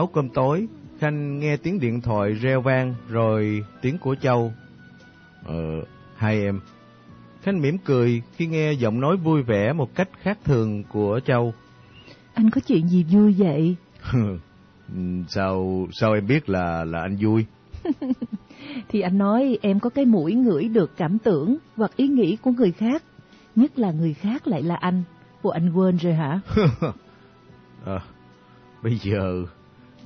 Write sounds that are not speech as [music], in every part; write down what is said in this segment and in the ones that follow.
Nấu cơm tối, Khanh nghe tiếng điện thoại reo vang rồi tiếng của Châu. Ờ, hai em. Khanh mỉm cười khi nghe giọng nói vui vẻ một cách khác thường của Châu. Anh có chuyện gì vui vậy? [laughs] sao sao em biết là là anh vui? [laughs] thì anh nói em có cái mũi ngửi được cảm tưởng hoặc ý nghĩ của người khác, nhất là người khác lại là anh. Bộ anh quên rồi hả? à, [laughs] bây giờ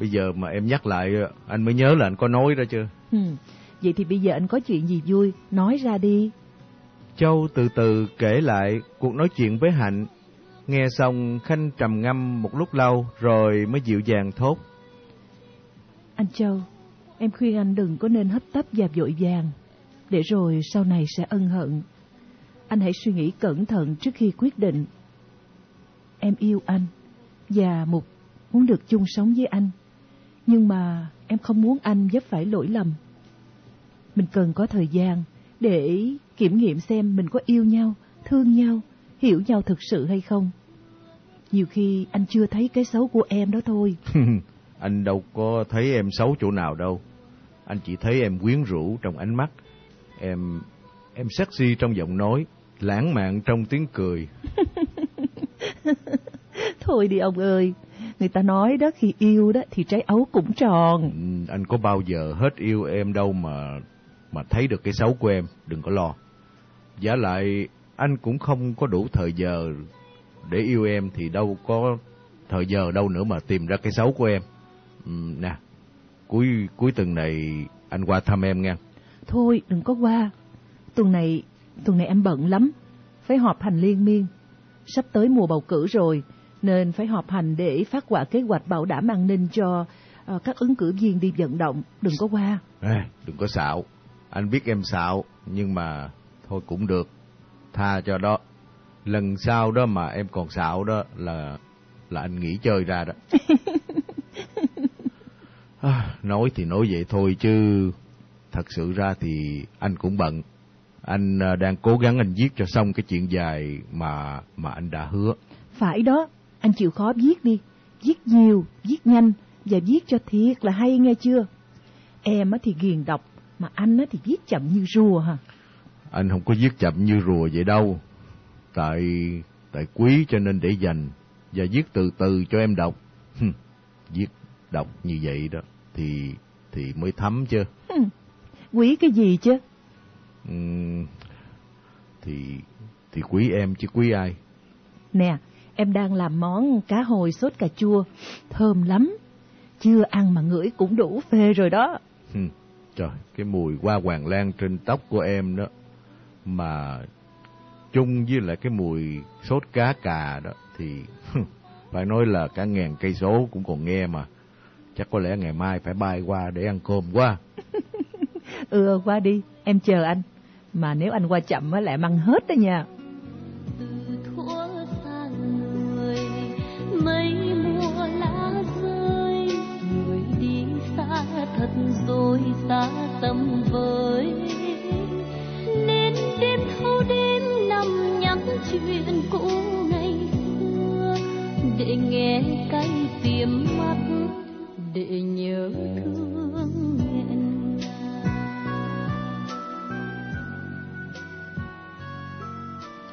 bây giờ mà em nhắc lại anh mới nhớ là anh có nói ra chưa? Ừ, vậy thì bây giờ anh có chuyện gì vui, nói ra đi. Châu từ từ kể lại cuộc nói chuyện với Hạnh. Nghe xong Khanh trầm ngâm một lúc lâu rồi mới dịu dàng thốt. Anh Châu, em khuyên anh đừng có nên hấp tấp và vội vàng, để rồi sau này sẽ ân hận. Anh hãy suy nghĩ cẩn thận trước khi quyết định. Em yêu anh và Mục muốn được chung sống với anh. Nhưng mà em không muốn anh vấp phải lỗi lầm. Mình cần có thời gian để kiểm nghiệm xem mình có yêu nhau, thương nhau, hiểu nhau thực sự hay không. Nhiều khi anh chưa thấy cái xấu của em đó thôi. [laughs] anh đâu có thấy em xấu chỗ nào đâu. Anh chỉ thấy em quyến rũ trong ánh mắt. Em em sexy trong giọng nói, lãng mạn trong tiếng cười. [laughs] Thôi đi ông ơi, người ta nói đó khi yêu đó thì trái ấu cũng tròn. Ừ, anh có bao giờ hết yêu em đâu mà mà thấy được cái xấu của em, đừng có lo. Giả lại anh cũng không có đủ thời giờ để yêu em thì đâu có thời giờ đâu nữa mà tìm ra cái xấu của em. Ừ, nè, cuối cuối tuần này anh qua thăm em nha. Thôi đừng có qua. Tuần này tuần này em bận lắm, phải họp hành liên miên. Sắp tới mùa bầu cử rồi, nên phải họp hành để phát quả kế hoạch bảo đảm an ninh cho uh, các ứng cử viên đi vận động. Đừng có qua. À, đừng có xạo. Anh biết em xạo, nhưng mà thôi cũng được. Tha cho đó. Lần sau đó mà em còn xạo đó là là anh nghỉ chơi ra đó. [laughs] à, nói thì nói vậy thôi chứ thật sự ra thì anh cũng bận. Anh à, đang cố gắng anh viết cho xong cái chuyện dài mà mà anh đã hứa. Phải đó, anh chịu khó viết đi. Viết nhiều, viết nhanh và viết cho thiệt là hay nghe chưa? Em thì ghiền đọc, mà anh thì viết chậm như rùa hả? Anh không có viết chậm như rùa vậy đâu. Tại tại quý cho nên để dành và viết từ từ cho em đọc. viết đọc như vậy đó thì thì mới thấm chứ. Quý cái gì chứ? Ừ, thì thì quý em chứ quý ai. Nè, em đang làm món cá hồi sốt cà chua, thơm lắm. Chưa ăn mà ngửi cũng đủ phê rồi đó. Trời, cái mùi hoa hoàng lan trên tóc của em đó mà chung với lại cái mùi sốt cá cà đó thì phải nói là cả ngàn cây số cũng còn nghe mà. Chắc có lẽ ngày mai phải bay qua để ăn cơm quá. [laughs] ừ, qua đi, em chờ anh. Mà nếu anh qua chậm mới lại mang hết đó nha. Chuyện cũ ngày xưa để nghe cay tiềm mắt để nhớ thương nghẹn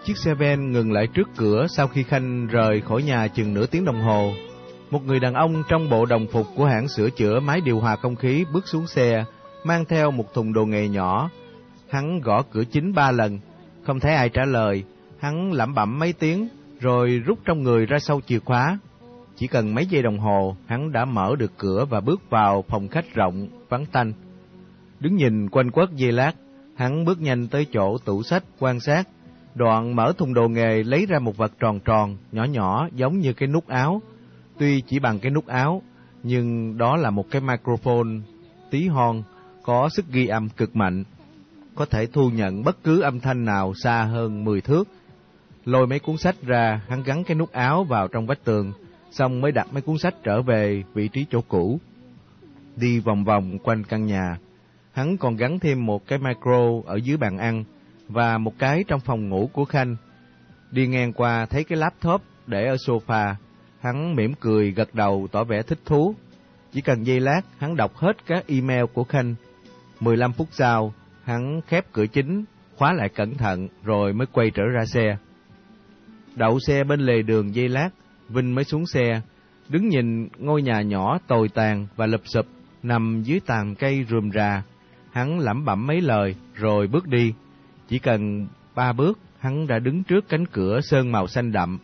Chiếc xe ben ngừng lại trước cửa sau khi Khanh rời khỏi nhà chừng nửa tiếng đồng hồ. Một người đàn ông trong bộ đồng phục của hãng sửa chữa máy điều hòa không khí bước xuống xe, mang theo một thùng đồ nghề nhỏ. Hắn gõ cửa chính ba lần, không thấy ai trả lời. Hắn lẩm bẩm mấy tiếng, rồi rút trong người ra sau chìa khóa. Chỉ cần mấy giây đồng hồ, hắn đã mở được cửa và bước vào phòng khách rộng, vắng tanh. Đứng nhìn quanh quất dây lát, hắn bước nhanh tới chỗ tủ sách quan sát. Đoạn mở thùng đồ nghề lấy ra một vật tròn tròn, nhỏ nhỏ giống như cái nút áo, Tuy chỉ bằng cái nút áo, nhưng đó là một cái microphone tí hon có sức ghi âm cực mạnh, có thể thu nhận bất cứ âm thanh nào xa hơn 10 thước. Lôi mấy cuốn sách ra, hắn gắn cái nút áo vào trong vách tường, xong mới đặt mấy cuốn sách trở về vị trí chỗ cũ. Đi vòng vòng quanh căn nhà, hắn còn gắn thêm một cái micro ở dưới bàn ăn và một cái trong phòng ngủ của Khanh. Đi ngang qua thấy cái laptop để ở sofa, Hắn mỉm cười gật đầu tỏ vẻ thích thú. Chỉ cần giây lát, hắn đọc hết các email của Khanh. 15 phút sau, hắn khép cửa chính, khóa lại cẩn thận rồi mới quay trở ra xe. Đậu xe bên lề đường dây lát, Vinh mới xuống xe, đứng nhìn ngôi nhà nhỏ tồi tàn và lụp sụp nằm dưới tàn cây rùm rà. Hắn lẩm bẩm mấy lời rồi bước đi. Chỉ cần ba bước, hắn đã đứng trước cánh cửa sơn màu xanh đậm.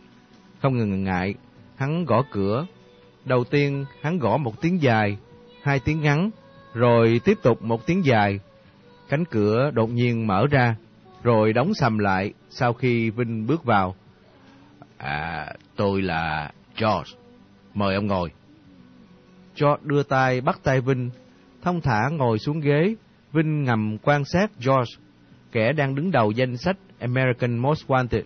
Không ngừng ngại, hắn gõ cửa. Đầu tiên, hắn gõ một tiếng dài, hai tiếng ngắn, rồi tiếp tục một tiếng dài. Cánh cửa đột nhiên mở ra, rồi đóng sầm lại sau khi Vinh bước vào. À, tôi là George. Mời ông ngồi. George đưa tay bắt tay Vinh, thông thả ngồi xuống ghế. Vinh ngầm quan sát George, kẻ đang đứng đầu danh sách American Most Wanted.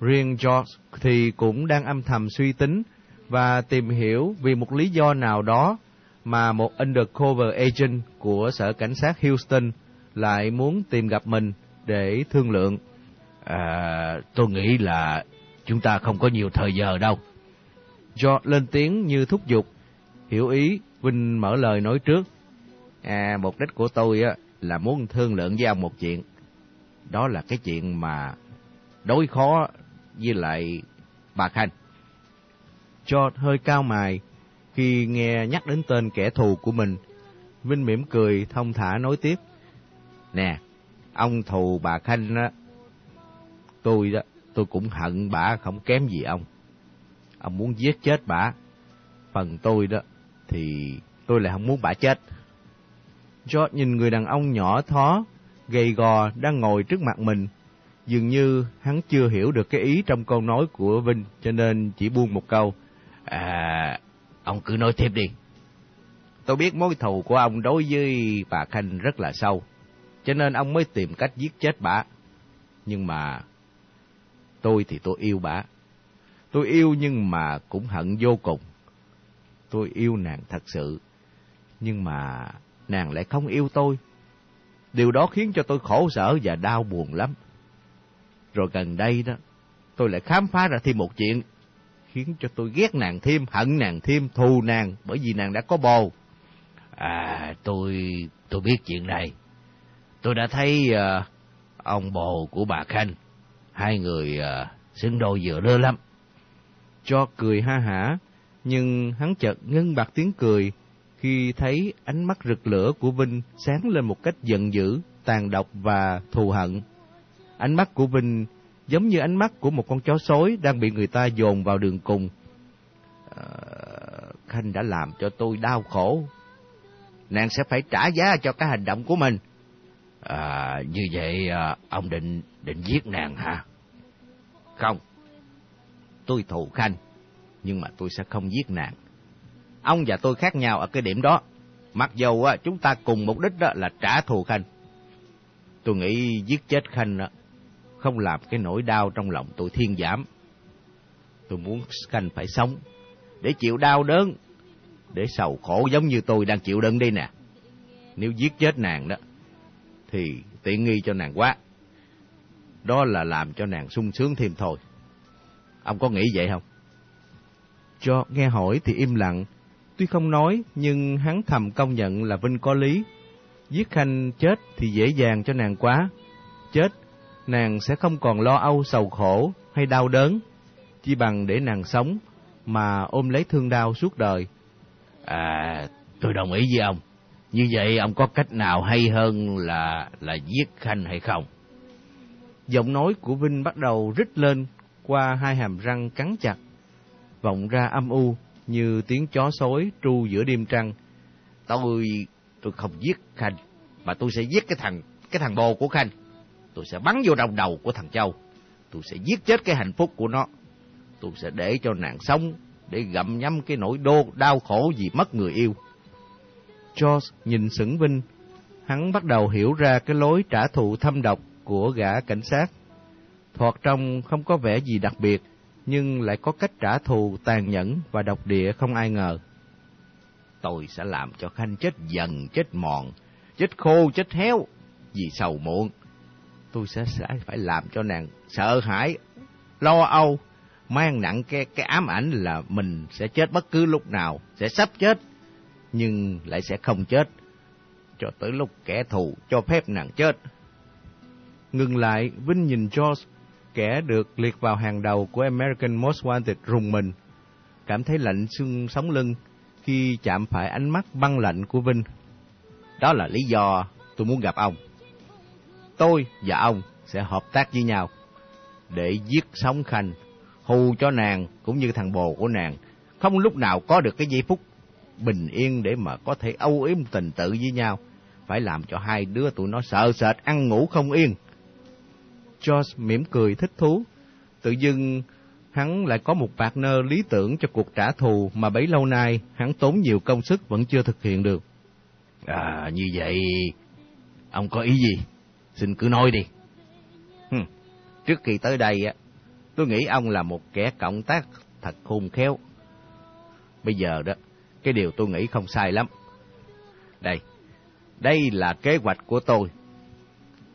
Riêng George thì cũng đang âm thầm suy tính và tìm hiểu vì một lý do nào đó mà một undercover agent của sở cảnh sát Houston lại muốn tìm gặp mình để thương lượng. À, tôi nghĩ là chúng ta không có nhiều thời giờ đâu. George lên tiếng như thúc giục. Hiểu ý, Vinh mở lời nói trước. À, mục đích của tôi á là muốn thương lượng với ông một chuyện. Đó là cái chuyện mà đối khó với lại bà Khanh. George hơi cao mài khi nghe nhắc đến tên kẻ thù của mình. Vinh mỉm cười, thông thả nói tiếp. Nè, ông thù bà Khanh á, tôi đó, tôi cũng hận bà không kém gì ông. Ông muốn giết chết bà. Phần tôi đó, thì tôi lại không muốn bà chết. George nhìn người đàn ông nhỏ thó, gầy gò đang ngồi trước mặt mình. Dường như hắn chưa hiểu được cái ý trong câu nói của Vinh, cho nên chỉ buông một câu. À, ông cứ nói tiếp đi. Tôi biết mối thù của ông đối với bà Khanh rất là sâu, cho nên ông mới tìm cách giết chết bà. Nhưng mà tôi thì tôi yêu bà. Tôi yêu nhưng mà cũng hận vô cùng. Tôi yêu nàng thật sự, nhưng mà nàng lại không yêu tôi. Điều đó khiến cho tôi khổ sở và đau buồn lắm. Rồi gần đây đó, tôi lại khám phá ra thêm một chuyện, khiến cho tôi ghét nàng thêm, hận nàng thêm, thù nàng, bởi vì nàng đã có bồ. À, tôi tôi biết chuyện này. Tôi đã thấy uh, ông bồ của bà Khanh, hai người uh, xứng đôi vừa lơ lắm. Cho cười ha hả, nhưng hắn chợt ngưng bạc tiếng cười khi thấy ánh mắt rực lửa của Vinh sáng lên một cách giận dữ, tàn độc và thù hận. Ánh mắt của Vinh giống như ánh mắt của một con chó sói đang bị người ta dồn vào đường cùng. À, Khanh đã làm cho tôi đau khổ. Nàng sẽ phải trả giá cho cái hành động của mình. À, như vậy à, ông định định giết nàng hả? Không. Tôi thù Khanh, nhưng mà tôi sẽ không giết nàng. Ông và tôi khác nhau ở cái điểm đó. Mặc dù à, chúng ta cùng mục đích đó là trả thù Khanh. Tôi nghĩ giết chết Khanh đó, không làm cái nỗi đau trong lòng tôi thiên giảm. Tôi muốn Khanh phải sống, để chịu đau đớn, để sầu khổ giống như tôi đang chịu đựng đây nè. Nếu giết chết nàng đó, thì tiện nghi cho nàng quá. Đó là làm cho nàng sung sướng thêm thôi. Ông có nghĩ vậy không? Cho nghe hỏi thì im lặng, Tuy không nói, nhưng hắn thầm công nhận là Vinh có lý. Giết Khanh chết thì dễ dàng cho nàng quá. Chết, nàng sẽ không còn lo âu sầu khổ hay đau đớn. Chỉ bằng để nàng sống, mà ôm lấy thương đau suốt đời. À, tôi đồng ý với ông. Như vậy ông có cách nào hay hơn là là giết Khanh hay không? Giọng nói của Vinh bắt đầu rít lên qua hai hàm răng cắn chặt, vọng ra âm u như tiếng chó sói tru giữa đêm trăng. Tôi tôi không giết Khanh, mà tôi sẽ giết cái thằng cái thằng bồ của Khanh. Tôi sẽ bắn vô đầu đầu của thằng Châu. Tôi sẽ giết chết cái hạnh phúc của nó. Tôi sẽ để cho nàng sống để gặm nhấm cái nỗi đô đau khổ vì mất người yêu. George nhìn sững Vinh, hắn bắt đầu hiểu ra cái lối trả thù thâm độc của gã cảnh sát. Thoạt trong không có vẻ gì đặc biệt, nhưng lại có cách trả thù tàn nhẫn và độc địa không ai ngờ. Tôi sẽ làm cho Khanh chết dần, chết mòn, chết khô, chết héo, vì sầu muộn. Tôi sẽ, sẽ phải làm cho nàng sợ hãi, lo âu, mang nặng cái, cái ám ảnh là mình sẽ chết bất cứ lúc nào, sẽ sắp chết. nhưng lại sẽ không chết, cho tới lúc kẻ thù cho phép nàng chết. Ngừng lại, Vinh nhìn George, kẻ được liệt vào hàng đầu của American Most Wanted rùng mình, cảm thấy lạnh xương sống lưng khi chạm phải ánh mắt băng lạnh của Vinh. Đó là lý do tôi muốn gặp ông. Tôi và ông sẽ hợp tác với nhau để giết sống Khanh, hù cho nàng cũng như thằng bồ của nàng, không lúc nào có được cái giây phút bình yên để mà có thể âu yếm tình tự với nhau, phải làm cho hai đứa tụi nó sợ sệt ăn ngủ không yên. George mỉm cười thích thú, tự dưng hắn lại có một partner lý tưởng cho cuộc trả thù mà bấy lâu nay hắn tốn nhiều công sức vẫn chưa thực hiện được. À, như vậy, ông có ý gì? Xin cứ nói đi. Hừm, trước khi tới đây, á, tôi nghĩ ông là một kẻ cộng tác thật khôn khéo. Bây giờ đó, cái điều tôi nghĩ không sai lắm. Đây, đây là kế hoạch của tôi.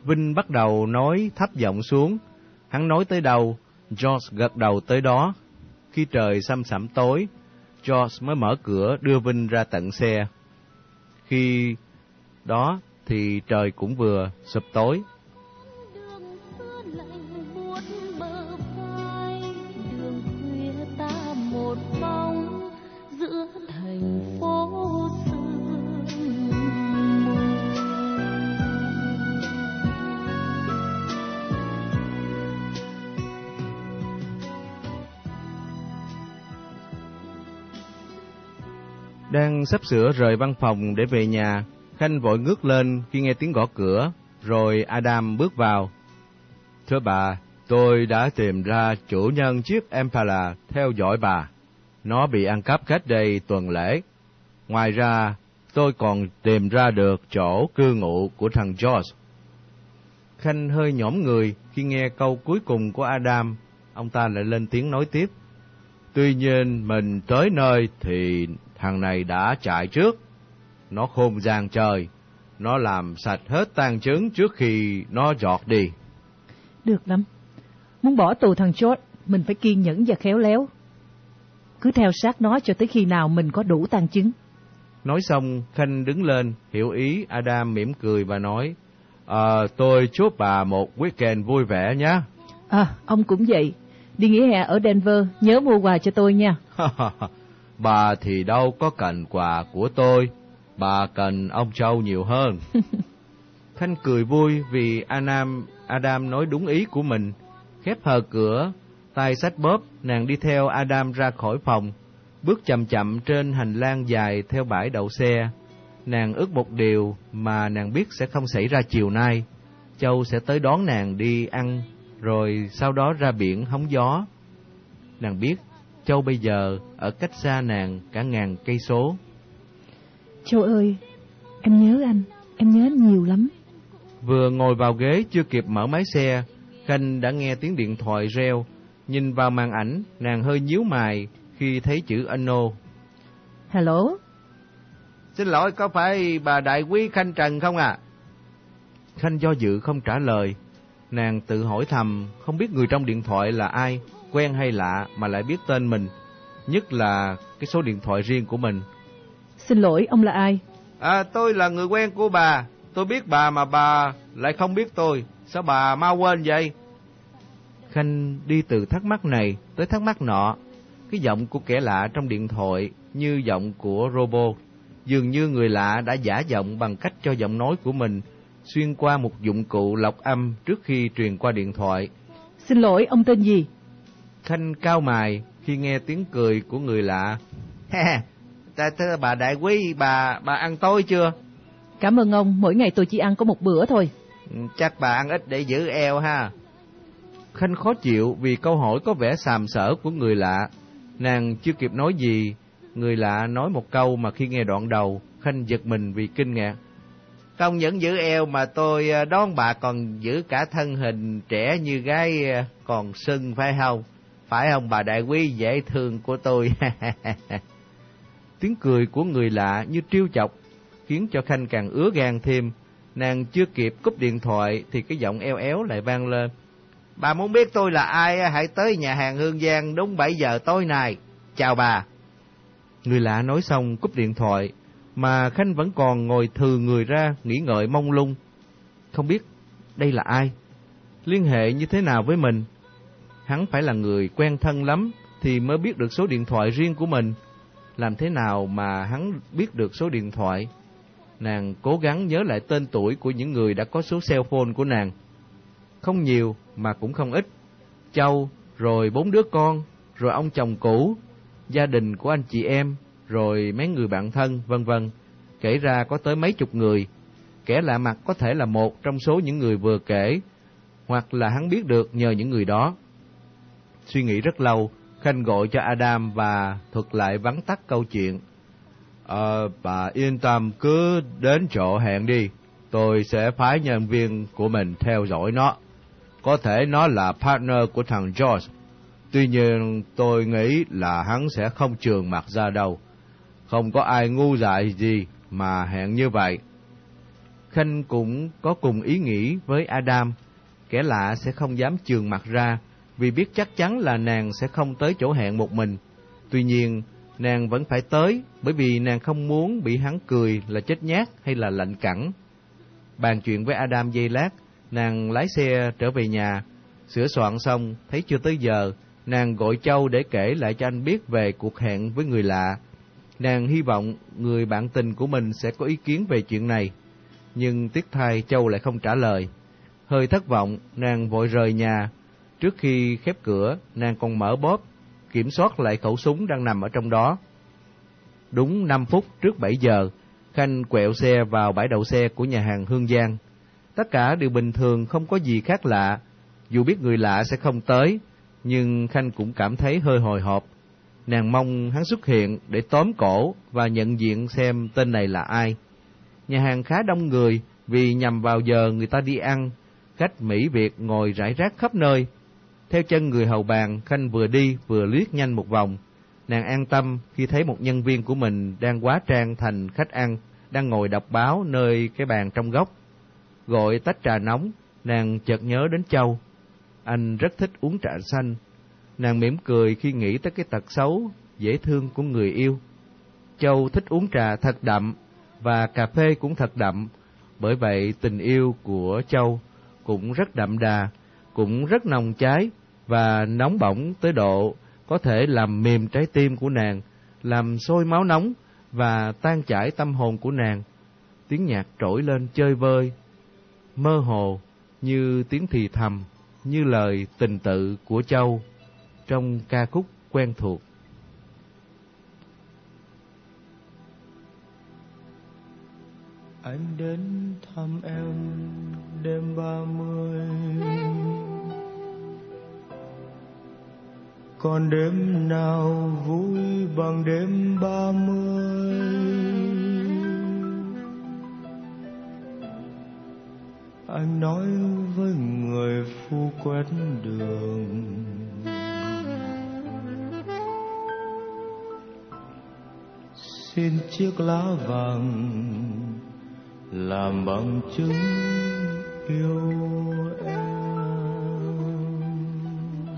Vinh bắt đầu nói thấp giọng xuống. Hắn nói tới đâu, George gật đầu tới đó. Khi trời xăm sẩm tối, George mới mở cửa đưa Vinh ra tận xe. Khi đó thì trời cũng vừa sụp tối. Đang sắp sửa rời văn phòng để về nhà, Khanh vội ngước lên khi nghe tiếng gõ cửa, rồi Adam bước vào. Thưa bà, tôi đã tìm ra chủ nhân chiếc Impala theo dõi bà. Nó bị ăn cắp cách đây tuần lễ. Ngoài ra, tôi còn tìm ra được chỗ cư ngụ của thằng George. Khanh hơi nhõm người khi nghe câu cuối cùng của Adam, ông ta lại lên tiếng nói tiếp. Tuy nhiên, mình tới nơi thì thằng này đã chạy trước. Nó khôn gian trời, nó làm sạch hết tang chứng trước khi nó giọt đi. Được lắm. Muốn bỏ tù thằng chốt, mình phải kiên nhẫn và khéo léo. Cứ theo sát nó cho tới khi nào mình có đủ tang chứng. Nói xong, Khanh đứng lên, hiểu ý, Adam mỉm cười và nói, À, tôi chúc bà một weekend vui vẻ nhé. À, ông cũng vậy. Đi nghỉ hè ở Denver, nhớ mua quà cho tôi nha. [laughs] bà thì đâu có cần quà của tôi, bà cần ông Châu nhiều hơn. [laughs] Khanh cười vui vì Adam, Adam nói đúng ý của mình. Khép hờ cửa, tay sách bóp, nàng đi theo Adam ra khỏi phòng, bước chậm chậm trên hành lang dài theo bãi đậu xe. Nàng ước một điều mà nàng biết sẽ không xảy ra chiều nay. Châu sẽ tới đón nàng đi ăn, rồi sau đó ra biển hóng gió. Nàng biết Châu bây giờ ở cách xa nàng cả ngàn cây số. Châu ơi, em nhớ anh, em nhớ anh nhiều lắm. Vừa ngồi vào ghế chưa kịp mở máy xe, Khanh đã nghe tiếng điện thoại reo. Nhìn vào màn ảnh, nàng hơi nhíu mày khi thấy chữ Ano. Hello? Xin lỗi, có phải bà đại quý Khanh Trần không à? Khanh do dự không trả lời. Nàng tự hỏi thầm, không biết người trong điện thoại là ai, quen hay lạ mà lại biết tên mình, nhất là cái số điện thoại riêng của mình. Xin lỗi, ông là ai? À, tôi là người quen của bà. Tôi biết bà mà bà lại không biết tôi. Sao bà mau quên vậy? Khanh đi từ thắc mắc này tới thắc mắc nọ. Cái giọng của kẻ lạ trong điện thoại như giọng của robot. Dường như người lạ đã giả giọng bằng cách cho giọng nói của mình xuyên qua một dụng cụ lọc âm trước khi truyền qua điện thoại. Xin lỗi, ông tên gì? Khanh cao mài khi nghe tiếng cười của người lạ. Ta thưa bà đại quý, bà bà ăn tối chưa? Cảm ơn ông, mỗi ngày tôi chỉ ăn có một bữa thôi. Ừ, chắc bà ăn ít để giữ eo ha. Khanh khó chịu vì câu hỏi có vẻ sàm sỡ của người lạ. Nàng chưa kịp nói gì, người lạ nói một câu mà khi nghe đoạn đầu, Khanh giật mình vì kinh ngạc. Không những giữ eo mà tôi ờ, đón bà còn giữ cả thân hình trẻ như gái ờ, còn sưng phải không? Phải không bà đại quý dễ thương của tôi? [laughs] Tiếng cười của người lạ như trêu chọc, khiến cho Khanh càng ứa gan thêm. Nàng chưa kịp cúp điện thoại thì cái giọng eo éo lại vang lên. Bà muốn biết tôi là ai hãy tới nhà hàng Hương Giang đúng 7 giờ tối nay. Chào bà. Người lạ nói xong cúp điện thoại, mà Khanh vẫn còn ngồi thừ người ra nghĩ ngợi mông lung. Không biết đây là ai? Liên hệ như thế nào với mình? Hắn phải là người quen thân lắm thì mới biết được số điện thoại riêng của mình. Làm thế nào mà hắn biết được số điện thoại? Nàng cố gắng nhớ lại tên tuổi của những người đã có số cell phone của nàng. Không nhiều mà cũng không ít. Châu, rồi bốn đứa con, rồi ông chồng cũ, gia đình của anh chị em, rồi mấy người bạn thân, vân vân. Kể ra có tới mấy chục người. Kẻ lạ mặt có thể là một trong số những người vừa kể, hoặc là hắn biết được nhờ những người đó. Suy nghĩ rất lâu, Khanh gọi cho Adam và thuật lại vắn tắt câu chuyện. Ờ, bà yên tâm cứ đến chỗ hẹn đi, tôi sẽ phái nhân viên của mình theo dõi nó. Có thể nó là partner của thằng George, tuy nhiên tôi nghĩ là hắn sẽ không trường mặt ra đâu. Không có ai ngu dại gì mà hẹn như vậy. Khanh cũng có cùng ý nghĩ với Adam, kẻ lạ sẽ không dám trường mặt ra, vì biết chắc chắn là nàng sẽ không tới chỗ hẹn một mình. Tuy nhiên, nàng vẫn phải tới, bởi vì nàng không muốn bị hắn cười là chết nhát hay là lạnh cẳng. Bàn chuyện với Adam dây lát, nàng lái xe trở về nhà, sửa soạn xong, thấy chưa tới giờ, nàng gọi Châu để kể lại cho anh biết về cuộc hẹn với người lạ. Nàng hy vọng người bạn tình của mình sẽ có ý kiến về chuyện này, nhưng tiếc thay Châu lại không trả lời. Hơi thất vọng, nàng vội rời nhà. Trước khi khép cửa, nàng còn mở bóp, kiểm soát lại khẩu súng đang nằm ở trong đó. Đúng 5 phút trước 7 giờ, Khanh quẹo xe vào bãi đậu xe của nhà hàng Hương Giang. Tất cả đều bình thường, không có gì khác lạ. Dù biết người lạ sẽ không tới, nhưng Khanh cũng cảm thấy hơi hồi hộp. Nàng mong hắn xuất hiện để tóm cổ và nhận diện xem tên này là ai. Nhà hàng khá đông người vì nhằm vào giờ người ta đi ăn, khách Mỹ Việt ngồi rải rác khắp nơi. Theo chân người hầu bàn, Khanh vừa đi vừa liếc nhanh một vòng. Nàng an tâm khi thấy một nhân viên của mình đang quá trang thành khách ăn, đang ngồi đọc báo nơi cái bàn trong góc. Gọi tách trà nóng, nàng chợt nhớ đến Châu. Anh rất thích uống trà xanh. Nàng mỉm cười khi nghĩ tới cái tật xấu, dễ thương của người yêu. Châu thích uống trà thật đậm, và cà phê cũng thật đậm, bởi vậy tình yêu của Châu cũng rất đậm đà, cũng rất nồng cháy và nóng bỏng tới độ có thể làm mềm trái tim của nàng, làm sôi máu nóng và tan chảy tâm hồn của nàng. Tiếng nhạc trỗi lên chơi vơi, mơ hồ như tiếng thì thầm, như lời tình tự của Châu trong ca khúc quen thuộc. anh đến thăm em đêm ba mươi còn đêm nào vui bằng đêm ba mươi? Anh nói với người phu quét đường. Xin chiếc lá vàng làm bằng chứng yêu.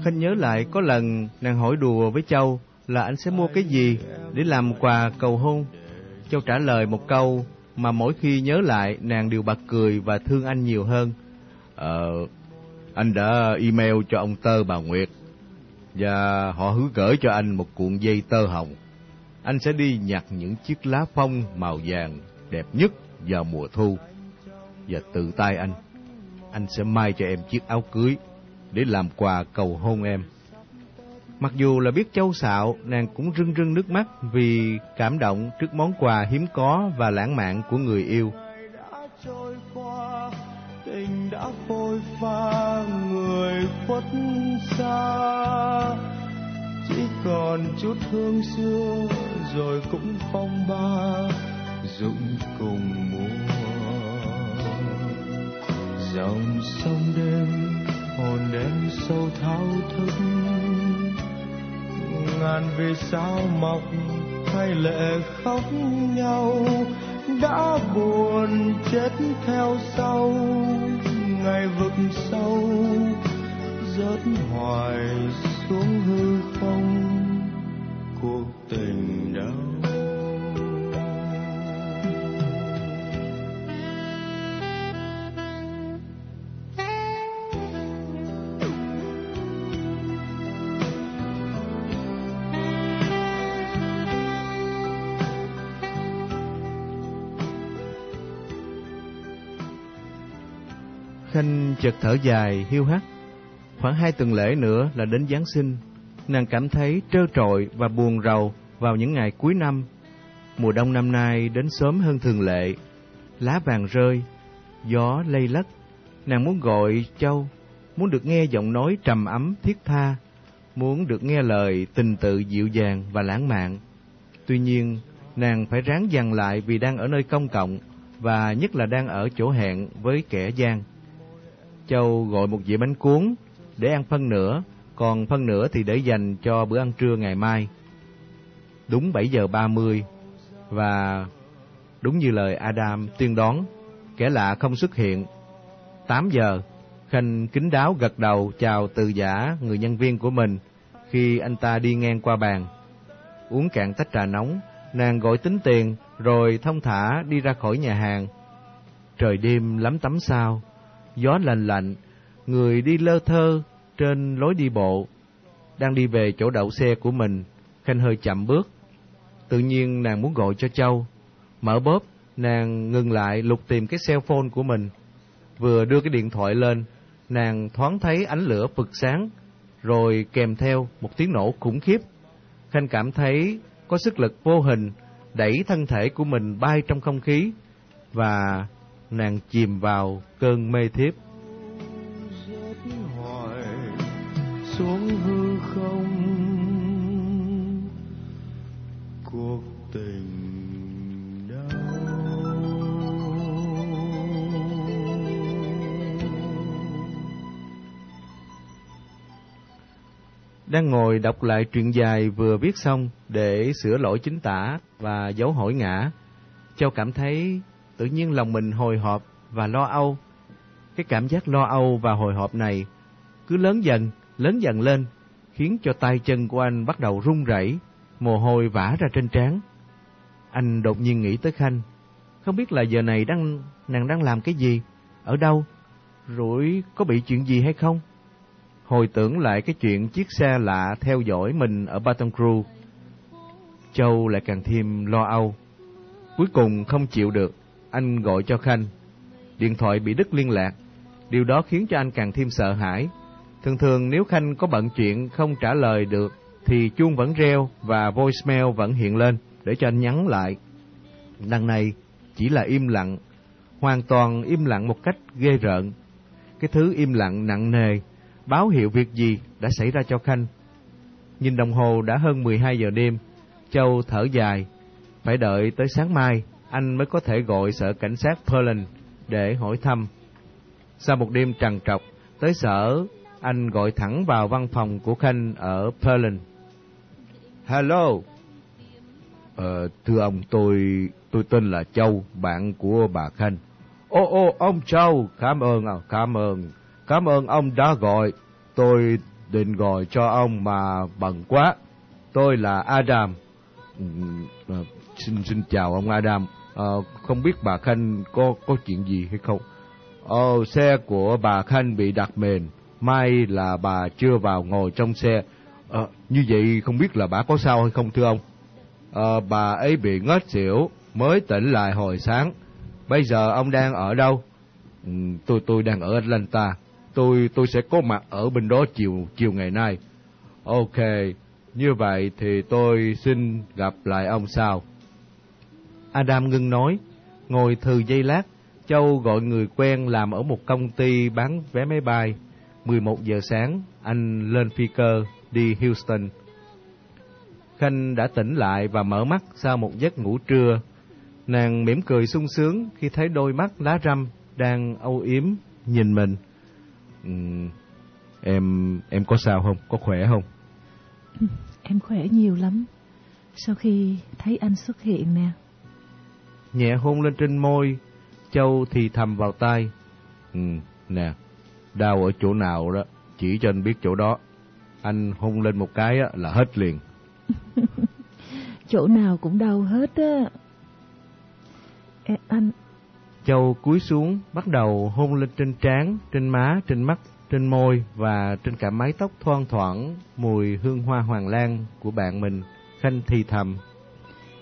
Khanh nhớ lại có lần nàng hỏi đùa với Châu là anh sẽ mua cái gì để làm quà cầu hôn. Châu trả lời một câu mà mỗi khi nhớ lại nàng đều bật cười và thương anh nhiều hơn. Ờ, anh đã email cho ông Tơ bà Nguyệt và họ hứa gửi cho anh một cuộn dây tơ hồng. Anh sẽ đi nhặt những chiếc lá phong màu vàng đẹp nhất vào mùa thu và tự tay anh anh sẽ may cho em chiếc áo cưới để làm quà cầu hôn em. Mặc dù là biết châu xạo nàng cũng rưng rưng nước mắt vì cảm động trước món quà hiếm có và lãng mạn của người yêu. Tình đã phôi pha người khuất xa chỉ còn chút hương xưa rồi cũng phong ba rụng cùng mùa. Dòng sông đêm hồn đêm sâu thao thức. Ngàn vì sao mọc hay lệ khóc nhau, đã buồn chết theo sau. Ngày vực sâu, rớt hoài xuống hư không. Cuộc tình Khanh chợt thở dài, hiu hắt. Khoảng hai tuần lễ nữa là đến Giáng sinh. Nàng cảm thấy trơ trội và buồn rầu vào những ngày cuối năm. Mùa đông năm nay đến sớm hơn thường lệ. Lá vàng rơi, gió lây lất. Nàng muốn gọi Châu, muốn được nghe giọng nói trầm ấm thiết tha, muốn được nghe lời tình tự dịu dàng và lãng mạn. Tuy nhiên, nàng phải ráng dằn lại vì đang ở nơi công cộng và nhất là đang ở chỗ hẹn với kẻ gian. Châu gọi một dĩa bánh cuốn để ăn phân nửa, còn phân nửa thì để dành cho bữa ăn trưa ngày mai. Đúng 7 giờ 30 và đúng như lời Adam tiên đoán, kẻ lạ không xuất hiện. 8 giờ, Khanh kính đáo gật đầu chào từ giả người nhân viên của mình khi anh ta đi ngang qua bàn. Uống cạn tách trà nóng, nàng gọi tính tiền rồi thông thả đi ra khỏi nhà hàng. Trời đêm lắm tắm sao, gió lạnh lạnh, người đi lơ thơ trên lối đi bộ. Đang đi về chỗ đậu xe của mình, Khanh hơi chậm bước. Tự nhiên nàng muốn gọi cho Châu. Mở bóp, nàng ngừng lại lục tìm cái cell phone của mình. Vừa đưa cái điện thoại lên, nàng thoáng thấy ánh lửa phực sáng, rồi kèm theo một tiếng nổ khủng khiếp. Khanh cảm thấy có sức lực vô hình đẩy thân thể của mình bay trong không khí và nàng chìm vào cơn mê thiếp. xuống hư không cuộc tình Đang ngồi đọc lại truyện dài vừa viết xong để sửa lỗi chính tả và dấu hỏi ngã. Châu cảm thấy tự nhiên lòng mình hồi hộp và lo âu. Cái cảm giác lo âu và hồi hộp này cứ lớn dần, lớn dần lên, khiến cho tay chân của anh bắt đầu run rẩy, mồ hôi vã ra trên trán. Anh đột nhiên nghĩ tới Khanh, không biết là giờ này đang nàng đang làm cái gì, ở đâu, rồi có bị chuyện gì hay không? hồi tưởng lại cái chuyện chiếc xe lạ theo dõi mình ở Baton Crew, Châu lại càng thêm lo âu. Cuối cùng không chịu được, anh gọi cho Khanh. Điện thoại bị đứt liên lạc, điều đó khiến cho anh càng thêm sợ hãi. Thường thường nếu Khanh có bận chuyện không trả lời được, thì chuông vẫn reo và voicemail vẫn hiện lên để cho anh nhắn lại. Đằng này chỉ là im lặng, hoàn toàn im lặng một cách ghê rợn. Cái thứ im lặng nặng nề báo hiệu việc gì đã xảy ra cho Khanh. Nhìn đồng hồ đã hơn 12 giờ đêm, Châu thở dài, phải đợi tới sáng mai anh mới có thể gọi sở cảnh sát Perlin để hỏi thăm. Sau một đêm trằn trọc, tới sở, anh gọi thẳng vào văn phòng của Khanh ở Perlin. Hello. Ờ, thưa ông, tôi tôi tên là Châu, bạn của bà Khanh. Ô ô, ông Châu, cảm ơn, à, cảm ơn. Cảm ơn ông đã gọi. Tôi định gọi cho ông mà bận quá. Tôi là Adam. Ừ, à, xin xin chào ông Adam. À, không biết bà Khanh có có chuyện gì hay không? Ờ, xe của bà Khanh bị đặt mền. May là bà chưa vào ngồi trong xe. À, như vậy không biết là bà có sao hay không thưa ông? À, bà ấy bị ngất xỉu, mới tỉnh lại hồi sáng. Bây giờ ông đang ở đâu? Ừ, tôi tôi đang ở Atlanta tôi tôi sẽ có mặt ở bên đó chiều chiều ngày nay. Ok, như vậy thì tôi xin gặp lại ông sau. Adam ngưng nói, ngồi thừ giây lát, Châu gọi người quen làm ở một công ty bán vé máy bay. 11 giờ sáng, anh lên phi cơ đi Houston. Khanh đã tỉnh lại và mở mắt sau một giấc ngủ trưa. Nàng mỉm cười sung sướng khi thấy đôi mắt lá răm đang âu yếm nhìn mình. Uhm, em em có sao không? Có khỏe không? Em khỏe nhiều lắm. Sau khi thấy anh xuất hiện nè. Nhẹ hôn lên trên môi, Châu thì thầm vào tai. Ừ, nè, đau ở chỗ nào đó, chỉ cho anh biết chỗ đó. Anh hôn lên một cái là hết liền. [laughs] chỗ nào cũng đau hết á. anh, Châu cúi xuống, bắt đầu hôn lên trên trán, trên má, trên mắt, trên môi và trên cả mái tóc thoang thoảng mùi hương hoa hoàng lan của bạn mình. Khanh thì thầm.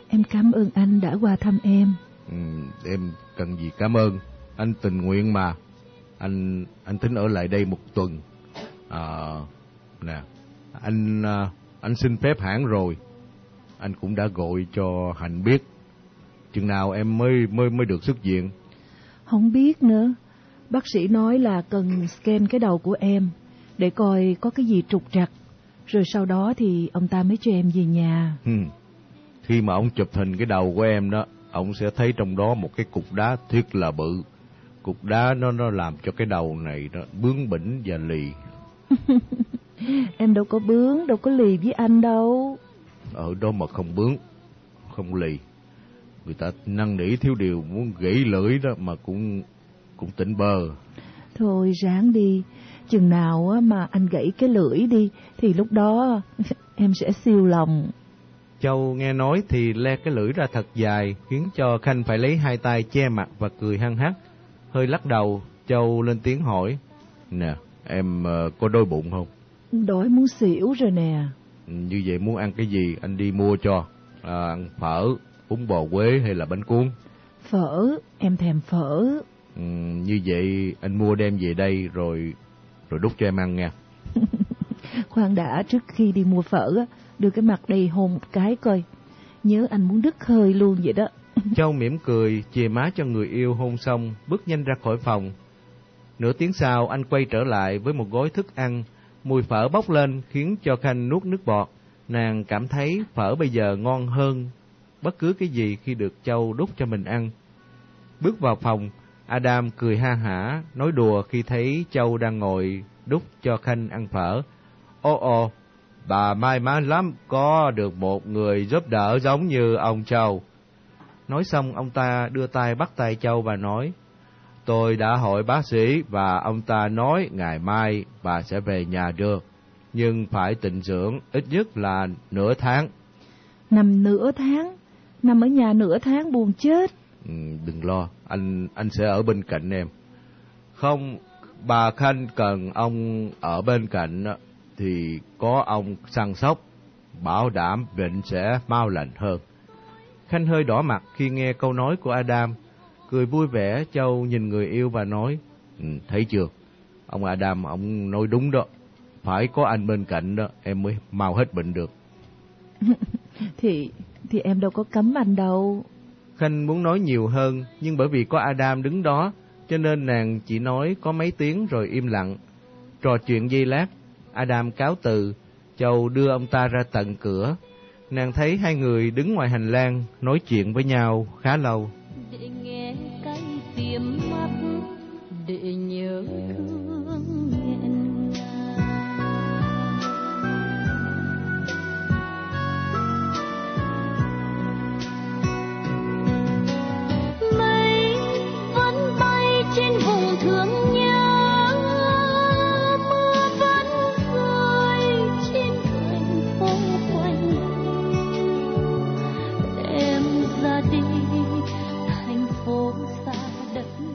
Em cảm ơn anh đã qua thăm em. Ừ, em cần gì cảm ơn, anh tình nguyện mà. anh anh tính ở lại đây một tuần. À, nè, anh à, anh xin phép hãng rồi. Anh cũng đã gọi cho Hạnh biết. Chừng nào em mới mới mới được xuất viện. Không biết nữa. Bác sĩ nói là cần scan cái đầu của em để coi có cái gì trục trặc. Rồi sau đó thì ông ta mới cho em về nhà. Khi mà ông chụp hình cái đầu của em đó, ông sẽ thấy trong đó một cái cục đá thiệt là bự. Cục đá nó nó làm cho cái đầu này nó bướng bỉnh và lì. [laughs] em đâu có bướng, đâu có lì với anh đâu. Ở đó mà không bướng, không lì. Người ta năn nỉ thiếu điều muốn gãy lưỡi đó mà cũng cũng tỉnh bơ. Thôi ráng đi, chừng nào mà anh gãy cái lưỡi đi thì lúc đó [laughs] em sẽ siêu lòng. Châu nghe nói thì le cái lưỡi ra thật dài, khiến cho Khanh phải lấy hai tay che mặt và cười hăng hắc. Hơi lắc đầu, Châu lên tiếng hỏi, Nè, em uh, có đôi bụng không? Đói muốn xỉu rồi nè. Như vậy muốn ăn cái gì anh đi mua cho, à, ăn phở, bún bò quế hay là bánh cuốn? Phở, em thèm phở. Ừ, như vậy anh mua đem về đây rồi rồi đút cho em ăn nha. [laughs] Khoan đã, trước khi đi mua phở á, đưa cái mặt đầy hôn một cái coi. Nhớ anh muốn đứt hơi luôn vậy đó. [laughs] Châu mỉm cười, chìa má cho người yêu hôn xong, bước nhanh ra khỏi phòng. Nửa tiếng sau, anh quay trở lại với một gói thức ăn. Mùi phở bốc lên khiến cho Khanh nuốt nước bọt. Nàng cảm thấy phở bây giờ ngon hơn bất cứ cái gì khi được Châu đút cho mình ăn. Bước vào phòng, Adam cười ha hả, nói đùa khi thấy Châu đang ngồi đút cho Khanh ăn phở. Ô ô, bà may mắn lắm có được một người giúp đỡ giống như ông Châu. Nói xong ông ta đưa tay bắt tay Châu và nói, Tôi đã hỏi bác sĩ và ông ta nói ngày mai bà sẽ về nhà được, nhưng phải tịnh dưỡng ít nhất là nửa tháng. Nằm nửa tháng? Nằm ở nhà nửa tháng buồn chết. Ừ, đừng lo, anh anh sẽ ở bên cạnh em. Không, bà Khanh cần ông ở bên cạnh thì có ông săn sóc, bảo đảm bệnh sẽ mau lành hơn. Khanh hơi đỏ mặt khi nghe câu nói của Adam, cười vui vẻ Châu nhìn người yêu và nói, ừ, thấy chưa, ông Adam ông nói đúng đó, phải có anh bên cạnh đó em mới mau hết bệnh được. [laughs] thì thì em đâu có cấm anh đâu. Khanh muốn nói nhiều hơn, nhưng bởi vì có Adam đứng đó, cho nên nàng chỉ nói có mấy tiếng rồi im lặng. Trò chuyện giây lát, Adam cáo từ, Châu đưa ông ta ra tận cửa. Nàng thấy hai người đứng ngoài hành lang nói chuyện với nhau khá lâu. Để nghe cái tiềm mắt, để